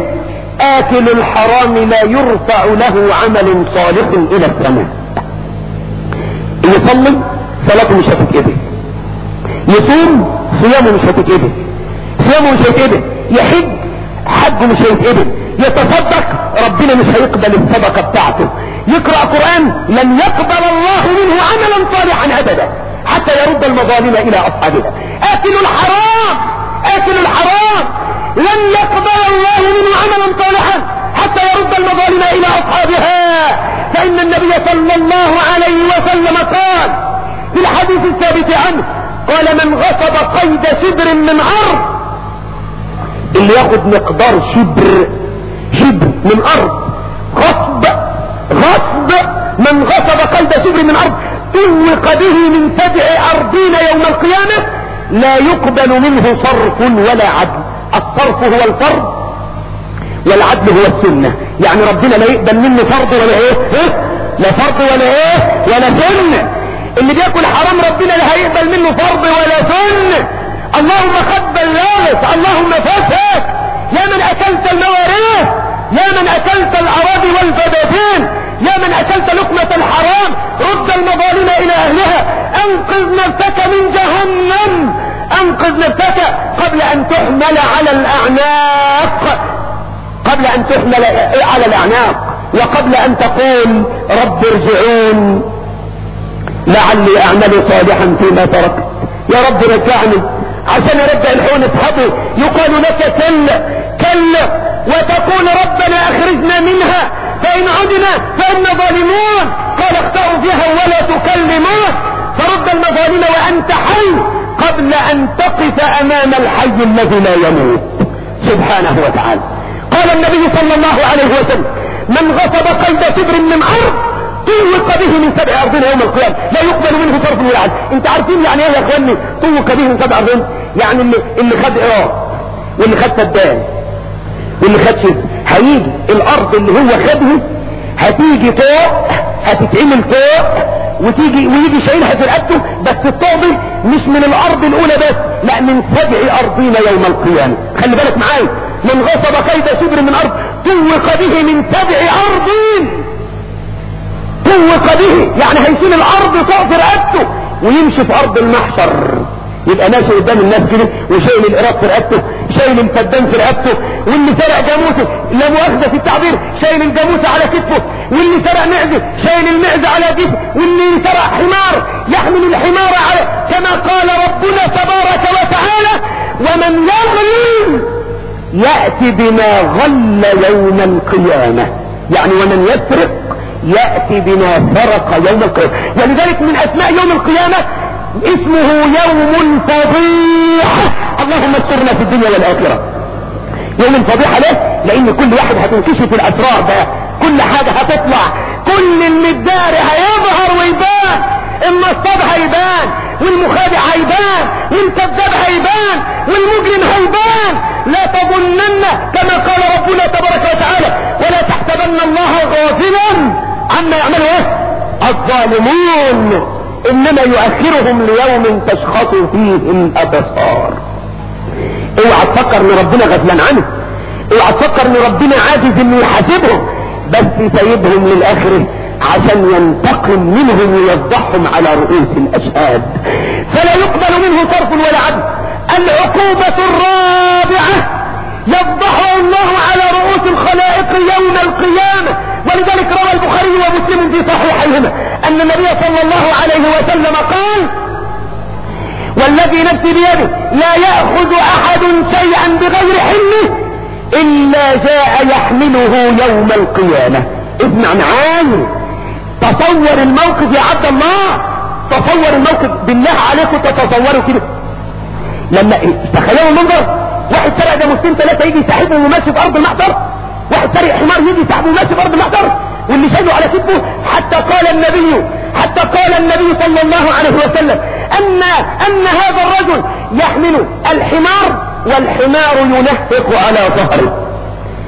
آكل الحرام لا يرفع له عمل صالح إلى السماء. يصلي صلاته مش هتتقبل. يصوم صيامه مش هتتقبل. صيامه مش هيتقبل. يحج حجه مش هيتقبل. يتصدق ربنا مش هيقبل الصدقة بتاعته. يقرأ قرآن لن يقبل الله منه عملا صالحا ابدا. حتى يرد المظالم إلى أصحابها. اكل الحرام. اكل الحرام. لن يقبل الله منه عملا صالحا. حتى يرد المظالم إلى أصحابها. فإن النبي صلى الله عليه وسلم قال في الحديث الثابت عنه قال من غصب قيد شبر من ارض اللي ياخد مقدار شبر شبر من ارض غصب غصب من غصب قيد شبر من ارض طوق به من سبع أرضين يوم القيامة لا يقبل منه صرف ولا عدل الصرف هو الفرض والعدل هو السنة يعني ربنا لا يقبل منه فرض ولا إيه, إيه؟ لا فرض ولا إيه؟ ولا سنة. اللي بياكل حرام ربنا لا هيقبل منه فرض ولا سنة اللهم قد بلغت اللهم فسك يا من أكلت المواريث يا من أكلت الأراضي والبداتين يا من أكلت لقمة الحرام رد المظالم إلى أهلها. أنقذ نفسك من جهنم. أنقذ نفسك قبل أن تحمل على الأعناق. قبل أن تحمل على الأعناق. وقبل أن تقول رب ارجعون. لعلي أعمل صالحا فيما تركت يا رب رجعني عشان ارجع الحون اصحابي يقال لك كلا كلا وتقول ربنا أخرجنا منها. فإن عدنا فإنا ظالمون. قال اختاروا فيها ولا تكلمون. فرد المظالم وأنت حي قبل أن تقف أمام الحي الذي لا يموت. سبحانه وتعالى. قال النبي صلى الله عليه وسلم من غصب قيد شبر من ارض طوق به من سبع أرضين يوم القيامة. لا يقبل منه صرف ولا عدل انت عارفين يعني إيه يا إخواني؟ طوق به من سبع أرضين. يعني اللي, اللي خد ايراد واللي خد سدان. واللي خد شبر هيجي الأرض اللي هو خدها هتيجي فوق هتتعمل فوق وتيجي ويجي شايلها في رقبته بس الطوبة مش من الأرض الأولى بس لا من سبع أرضين يوم القيامة. خلي بالك معايا. من غصب قيد شبر من أرض طوق به من سبع أرضين. طوق به. يعني هيشيل الأرض فوق رقبته ويمشي في أرض المحشر. يبقى ماشي قدام الناس كده وشايل القراط في رقبته شايل الفدان في رقبته واللي سرق جاموسه لا مؤاخذة في التعبير شايل الجاموسة على كتفه واللي سرق معزة شايل المعزة على كتفه واللي سرق حمار يحمل الحمار على كما قال ربنا تبارك وتعالى ومن يغل يأتي بما غل يوم القيامة. يعني ومن يسرق يأتي بما سرق يوم القيامة. ولذلك من أسماء يوم القيامة. اسمه يوم الفضيحة اللهم استرنا في الدنيا والآخرة. يوم الفضيحة ليه لأن كل واحد هتنكشف الأسرار ده. كل حاجة هتطلع. كل المداري هيظهر ويبان. النصاب هيبان. والمخادع هيبان. والكذاب هيبان. والمجرم هيبان. لا تظنن كما قال ربنا تبارك وتعالى ولا تحسبن الله غافلا عما يعملوا إيه؟ الظالمون. إنما يؤخرهم ليوم تشخص فيه الابصار اوعى تفكر إن ربنا غفلان عنه. اوعى تفكر إن ربنا عاجز إنه يحاسبهم. بس سايبهم للآخرة عشان ينتقم منهم ويفضحهم على رؤوس الأشهاد. فلا يقبل منه صرف ولا عدل. العقوبة الرابعة يفضحه الله على رؤوس الخلائق يوم القيامة. ولذلك روى البخاري ومسلم في صحيحيهما أن النبي صلى الله عليه وسلم قال والذي نفسي بيده لا يأخذ أحد شيئا بغير حله إلا جاء يحمله يوم القيامة. اسمع معاي تصور الموقف يا عبد الله تصور الموقف بالله عليكم تتصوروا كده. لما تخيلوا المنظر واحد سرق ده مسلم ثلاثة يجي يساعده وماشي في أرض المحضر. واحد حمار يجي يساعده وماشي في أرض المحضر واللي شايله على كتفه حتى قال النبي حتى قال النبي صلى الله عليه وسلم أن, أن هذا الرجل يحمل الحمار والحمار ينهق على ظهره.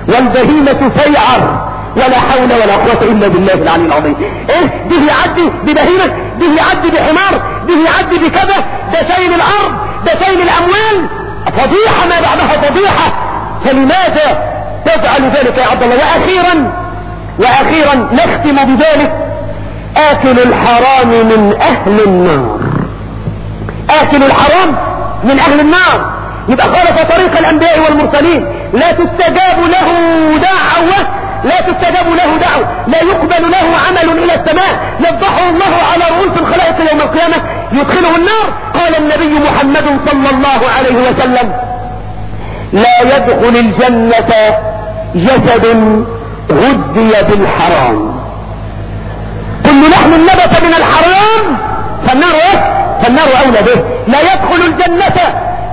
والبهيمة سيعر ولا حول ولا قوة إلا بالله العلي العظيم. إيه؟ ده يعدي ببهيمة ده يعدي بحمار ده يعدي بكذا. ده شايل الأرض ده شايل الأموال. فضيحة ما بعدها فضيحة. فلماذا تفعل ذلك يا عبد الله. وأخيرا وأخيرا نختم بذلك. آكل الحرام من أهل النار. آكل الحرام من أهل النار. يبقى خالف طريق الأنبياء والمرسلين. لا تستجاب له دعوة. لا تستجاب له دعوة. لا يقبل له عمل إلى السماء. يفضحه الله على رؤوس الخلائق يوم القيامة. يدخله النار. قال النبي محمد صلى الله عليه وسلم لا يدخل الجنة جسد غذي بالحرام. كل لحم نبت من الحرام فالنار إيه فالنار أولى به. لا يدخل الجنة.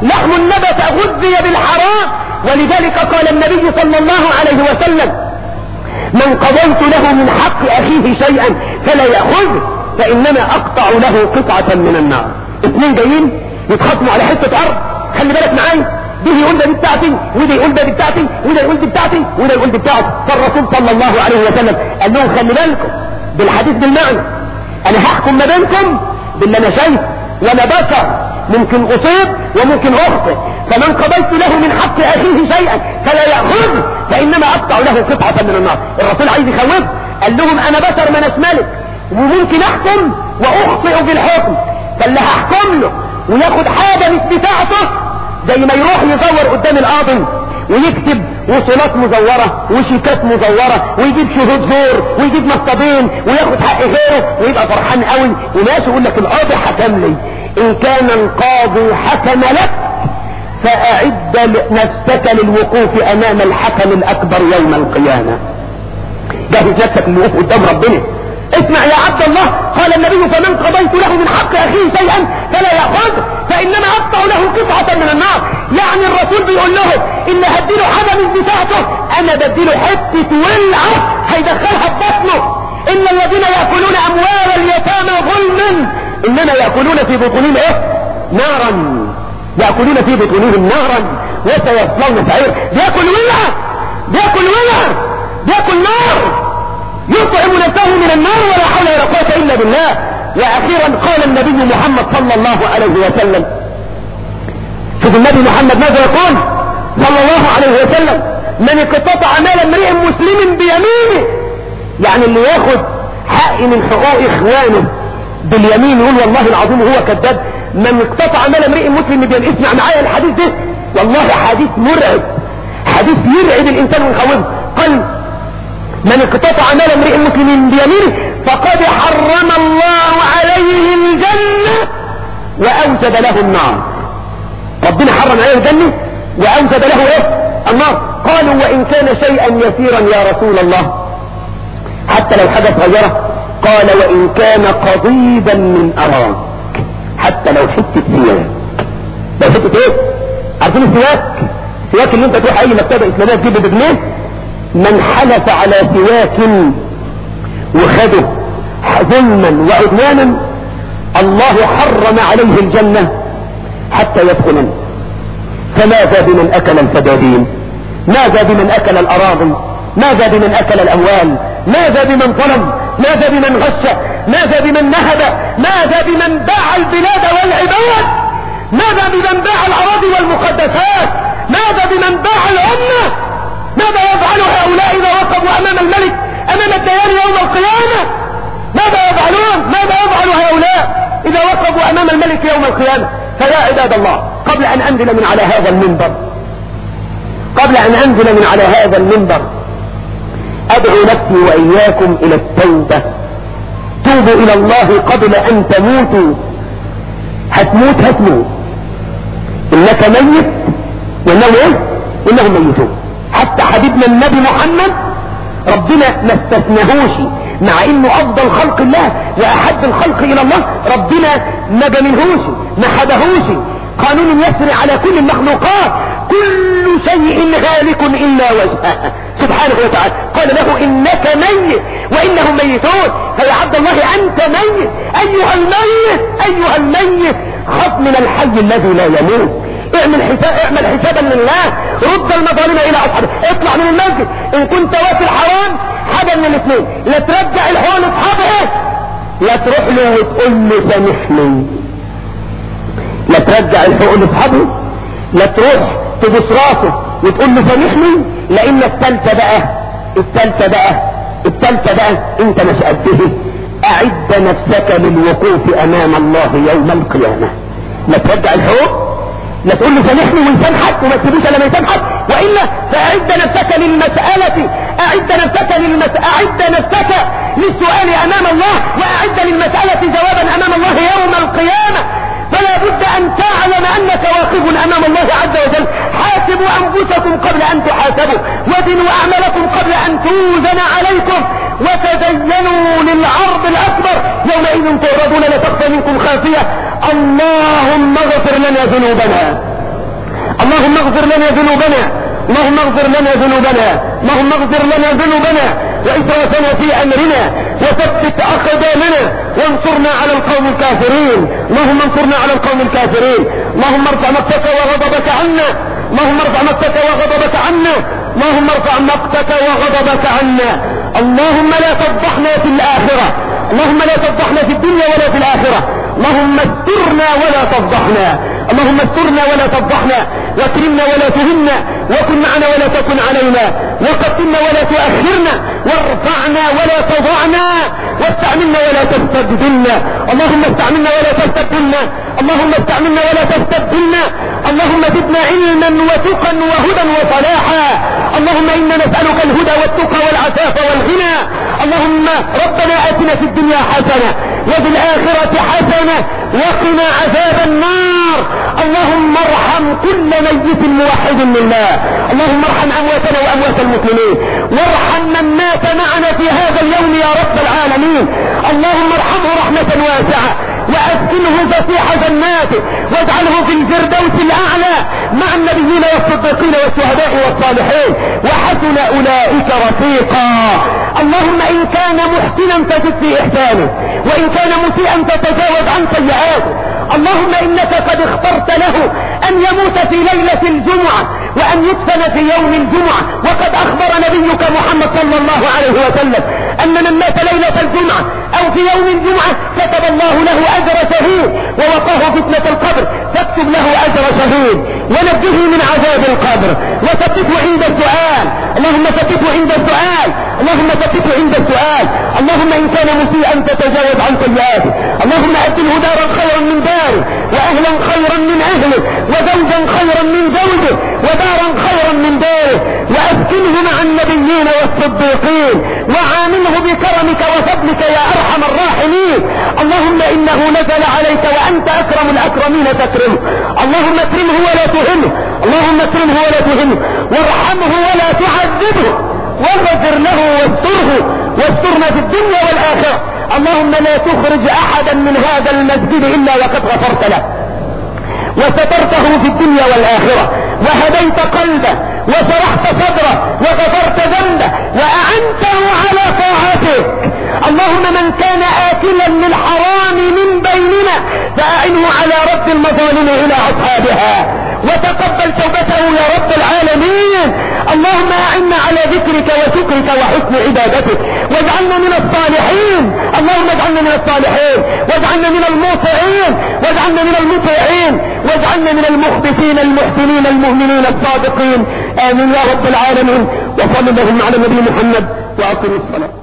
لحم نبت غذي بالحرام. ولذلك قال النبي صلى الله عليه وسلم من قضيت له من حق أخيه شيئا فلا يأخذه فإنما أقطع له قطعة من النار. اثنين جايين يتخصموا على حتة أرض. خلي بالك معايا. دي يقول ده دي بتاعتي وده يقول ده دي بتاعتي وده يقول دي بتاعتي وده يقول دي بتاعتي فالرسول صلى الله عليه وسلم قال لهم خلي بالكم بالحديث بالمعنى. أنا هحكم ما بينكم باللي أنا شايفه وأنا بشر ممكن أصيب وممكن أخطئ. فمن قضيت له من حق أخيه شيئا فلا يأخذه فإنما أقطع له قطعة من النار. الرسول عايز يخوف قال لهم أنا بشر ما اناش ملك وممكن أحكم وأخطئ في الحكم فاللي هحكم له وياخد حاجة مش بتاعته زي ما يروح يزور قدام القاضي ويكتب وصولات مزورة وشيكات مزورة ويجيب شهود زور ويجيب مصطبين وياخد حق غيره ويبقى فرحان قوي. وناس يقول لك القاضي حكم لي. إن كان القاضي حكم لك فأعد نفسك للوقوف أمام الحكم الأكبر يوم القيامة. جهز نفسك للوقوف قدام ربنا. اسمع يا عبد الله قال النبي فمن قضيت له من حق أخيه شيئا فلا ياخذه فإنما أقطع له قطعة من النار. يعني الرسول بيقول له إن هديله حاجة من بتاعته أنا بديله حتة ولعة هيدخلها في بطنه. إن الذين يأكلون أموال اليتامى ظلما. إنما يأكلون في بطونهم إيه؟ نارا. يأكلون في بطونهم نارا. وسيصلون سعير. بيأكل ولعة بيأكل ولعة بيأكل نار. يطعم نفسه من النار ولا حول ولا قوة إلا بالله. وأخيرا قال النبي محمد صلى الله عليه وسلم. شوف النبي محمد ماذا يقول؟ صلى الله عليه وسلم. من اقتطع مال امرئ مسلم بيمينه. يعني اللي ياخد حق من حقوق إخوانه. باليمين يقول والله العظيم هو كذاب. من اقتطع مال امرئ مسلم بيمينه. اسمع معايا الحديث ده. والله حديث مرعب. حديث يرعب الإنسان ويخوفه. قال من اقتطع مال امرئ مسلم بيمينه فقد حرم الله عليه الجنة وأوجب له النار. ربنا حرم عليه الجنة وأوجب له إيه؟ النار. قالوا وإن كان شيئا يسيرا يا رسول الله. حتى لو حاجة صغيرة قال وإن كان قضيبا من أراك. حتى لو حتة سواك لو حتة إيه؟ عارفين السواك السواك اللي أنت تروح أي مكتبة إسلامية تجيبه بجنيه من حلف على سواك وخده ظلما وعدوانا الله حرم عليه الجنة حتى يدخل فماذا بمن أكل الفدادين؟ ماذا بمن أكل الأراضي؟ ماذا بمن أكل الأموال؟ ماذا بمن ظلم؟ ماذا بمن غش؟ ماذا بمن نهب؟ ماذا بمن باع البلاد والعباد؟ ماذا بمن باع الاراضي والمقدسات ماذا بمن باع الامه ماذا يفعل هؤلاء اذا وقفوا امام الملك امام الديان يوم القيامة ماذا يفعلون ماذا يفعل هؤلاء امام الملك يوم القيامة. فيا عباد الله قبل أن أنزل من على هذا المنبر قبل أن أنزل من على هذا المنبر أدعو نفسي وإياكم إلى التوبة. توبوا إلى الله قبل أن تموتوا. هتموت هتموت. إنك ميت وانه إيه؟ وانهم ميتون. حتى حبيبنا النبي محمد ربنا ما استثناهوش. مع إنه أفضل خلق الله واحب الخلق إلى الله. ربنا ما جملهوش ما حدهوش. قانون يسري على كل المخلوقات. كل شيء هالك إلا وجهه. سبحانه وتعالى. قال له إنك ميت وإنهم ميتون. فيا عبد الله أنت ميت. أيها الميت أيها الميت. خف من الحي الذي لا يموت. اعمل حساب اعمل حسابا لله. رد المظالم إلى أصحابه. اطلع من المسجد. إن كنت واكل حرام حاجة من الاثنين. لا ترجع الحقوق لاصحابه لا تروح له وتقول له سامحني لا ترجع الحقوق لاصحابه لا تروح تبص راسه وتقول له سامحني لأن الثالثه بقى الثالثه بقى الثالثه بقى أنت مش قده أعد نفسك للوقوف أمام الله يوم القيامة. لا ترجع الحقوق لا تقول له سامحني ويسامحك وما تسيبوش إلا ما يسامحك. وإلا فاعد نفسك للمسألة أعد نفسك للمس... أعد نفسك للسؤال أمام الله وأعد للمسألة جوابا أمام الله يوم القيامة. فلا بد أن تعلم أنك واقف أمام الله عز وجل. حاسبوا أنفسكم قبل أن تحاسبوا وزنوا أعمالكم قبل أن توزن عليكم. وتزينوا للعرض الأكبر. يومئذ تعرضون لا تخفى منكم خافية. اللهم اغفر لنا ذنوبنا. اللهم اغفر لنا ذنوبنا. اللهم اغفر لنا ذنوبنا. اللهم اغفر لنا ذنوبنا. وإسرافنا في أمرنا. وثبت أقدامنا. وانصرنا على القوم الكافرين. اللهم انصرنا على القوم الكافرين. اللهم ارفع مقتك وغضبك عنا. اللهم ارفع مقتك وغضبك عنا. اللهم ارفع مقتك وغضبك عنا. اللهم لا تفضحنا في الآخرة. اللهم لا تفضحنا في الدنيا ولا في الآخرة. اللهم استرنا ولا تفضحنا. اللهم استرنا ولا تفضحنا. واكرمنا ولا تهنا. وكن معنا ولا تكن علينا. وقدمنا ولا تؤخرنا وارفعنا ولا تضعنا واستعملنا ولا تستبدلنا. اللهم استعملنا ولا تستبدلنا. اللهم استعملنا ولا تستبدلنا. اللهم زدنا علما وتقا وهدى وصلاحا. اللهم إنا نسألك الهدى والتقى والعفاف والغنى. اللهم ربنا آتنا في الدنيا حسنة وفي الآخرة حسنة وقنا عذاب النار. اللهم ارحم كل ميت موحد لله. اللهم ارحم أمواتنا وأموات المسلمين. وارحم من مات معنا في هذا اليوم يا رب العالمين. اللهم ارحمه رحمة واسعة. وأسكنه فسيح جناته واجعله في الفردوس الأعلى مع النبيين والصديقين والشهداء والصالحين. وحسن أولئك رفيقا. اللهم إن كان محسنا فزد في إحسانه. وإن كان مسيئا تتجاوز عن سيئاته. اللهم إنك قد اخترت له أن يموت في ليلة الجمعة وأن يدفن في يوم الجمعة. وقد أخبر نبيك محمد صلى الله عليه وسلم أن من مات ليلة الجمعة أو في يوم الجمعة كتب الله له أجر شهيد ووقاه فتنة القبر. فاكتب له أجر شهيد. ونجه من عذاب القبر. وثبته عند السؤال. اللهم ثبته عند السؤال. اللهم ثبته عند السؤال. اللهم إن كان مسيئا تتجاوز عن سيئاته. اللهم ادله دارا خيرا من داره واهلا خيرا من أهله وزوجا خيرا من زوجه ودارا خيرا من داره. وأسكنه مع النبيين والصديقين وعامله بكرمك وفضلك يا أرحم الراحمين. اللهم إنه نزل عليك وأنت أكرم الأكرمين تكرمه. اللهم اكرمه ولا تهنه اللهم اكرمه ولا تهنه وارحمه ولا تعذبه. واغفر له واستره. واسترنا في الدنيا والآخرة. اللهم لا تخرج أحدا من هذا المسجد إلا وقد غفرت له. وسترته في الدنيا والآخرة. وهديت قلبه. وشرحت صدره. وغفرت ذنبه. وأعنته على طاعتك اللهم من كان آكلا للحرام من بيننا فأعنه على رد المظالم إلى أصحابها. وتقبل توبته يا رب العالمين. اللهم أعنا على ذكرك وشكرك وحسن عبادتك. واجعلنا من الصالحين. اللهم اجعلنا من الصالحين. واجعلنا من المطيعين واجعلنا من المطيعين. واجعلنا من المخبتين المحسنين المؤمنين الصادقين. آمين يا رب العالمين. وصلى اللهم على نبي محمد. وأقم الصلاة.